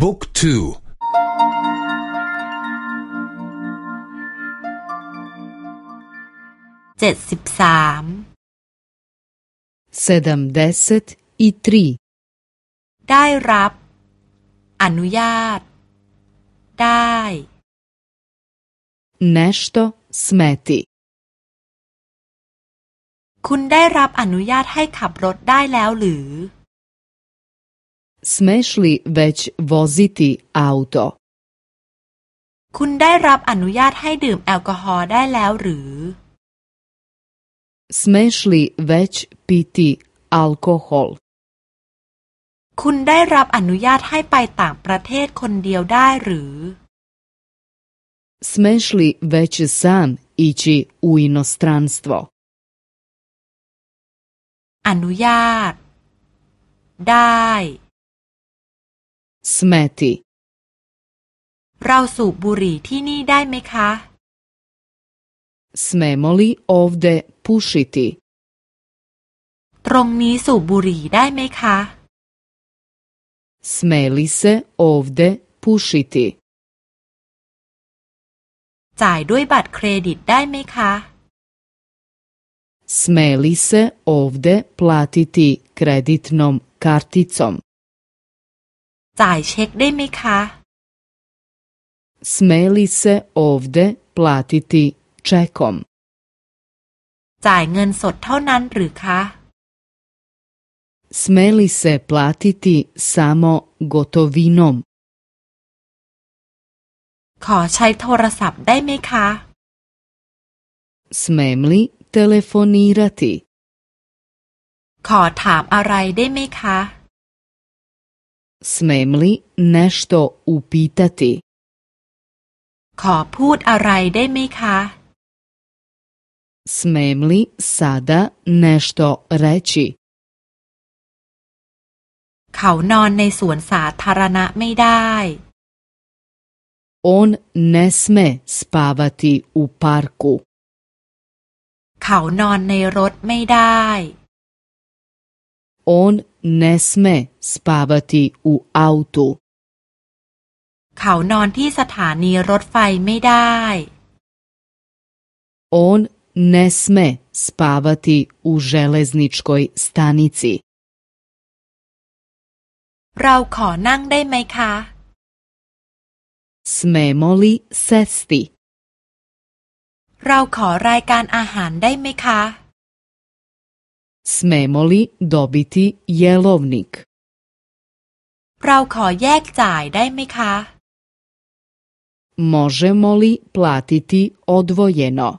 book twoเจ็ดสิบสาม sedamdeset i tri ได้รับ อนุญาต ได้ nešto smeti คุณได้รับอนุญาตให้ขับรถได้แล้วหรือ Smeš li već voziti auto? คุณได้รับอนุญาตให้ดื่มแอลกอฮอล์ได้แล้วหรือ Smeš li već piti alkohol? คุณได้รับอนุญาตให้ไปต่างประเทศคนเดียวได้หรือ Smeš li već sam ići u inostranstvo? อนุญาต ได้ smeti เราสูบบุหรี่ที่นี่ได้ไหมคะ smemo li ovde pušiti ตรงนี้สูบบุหรี่ได้ไหมคะ smeli se ovde pušiti จ่ายด้วยบัตรเครดิตได้ไหมคะ smeli se ovde platiti kreditnom karticom จ่ายเช็คได้ไหมคะ Smeli se ovde platiti čekom จ่ายเงินสดเท่านั้นหรือคะ Smeli se platiti samo gotovinom ขอใช้โทรศัพท์ได้ไหมคะ Smem li telefonirati ขอถามอะไรได้ไหมคะ Smem li nešto upitati ขอพูดอะไรได้ไหมคะ Smem li sada nešto reći เขานอนในสวนสาธารณะไม่ได้ On ne sme spavati u parku เขานอนในรถไม่ได้ On ne sme spavati u autu เขานอนที่สถานีรถไฟไม่ได้ On ne sme spavati u železničkoj stanici เราขอนั่งได้ไหมคะ Smemo li sesti เราขอรายการอาหารได้ไหมคะ Smemo li dobiti jelovnik เราขอแยกจ่ายได้ไหมคะ Možemo li platiti odvojeno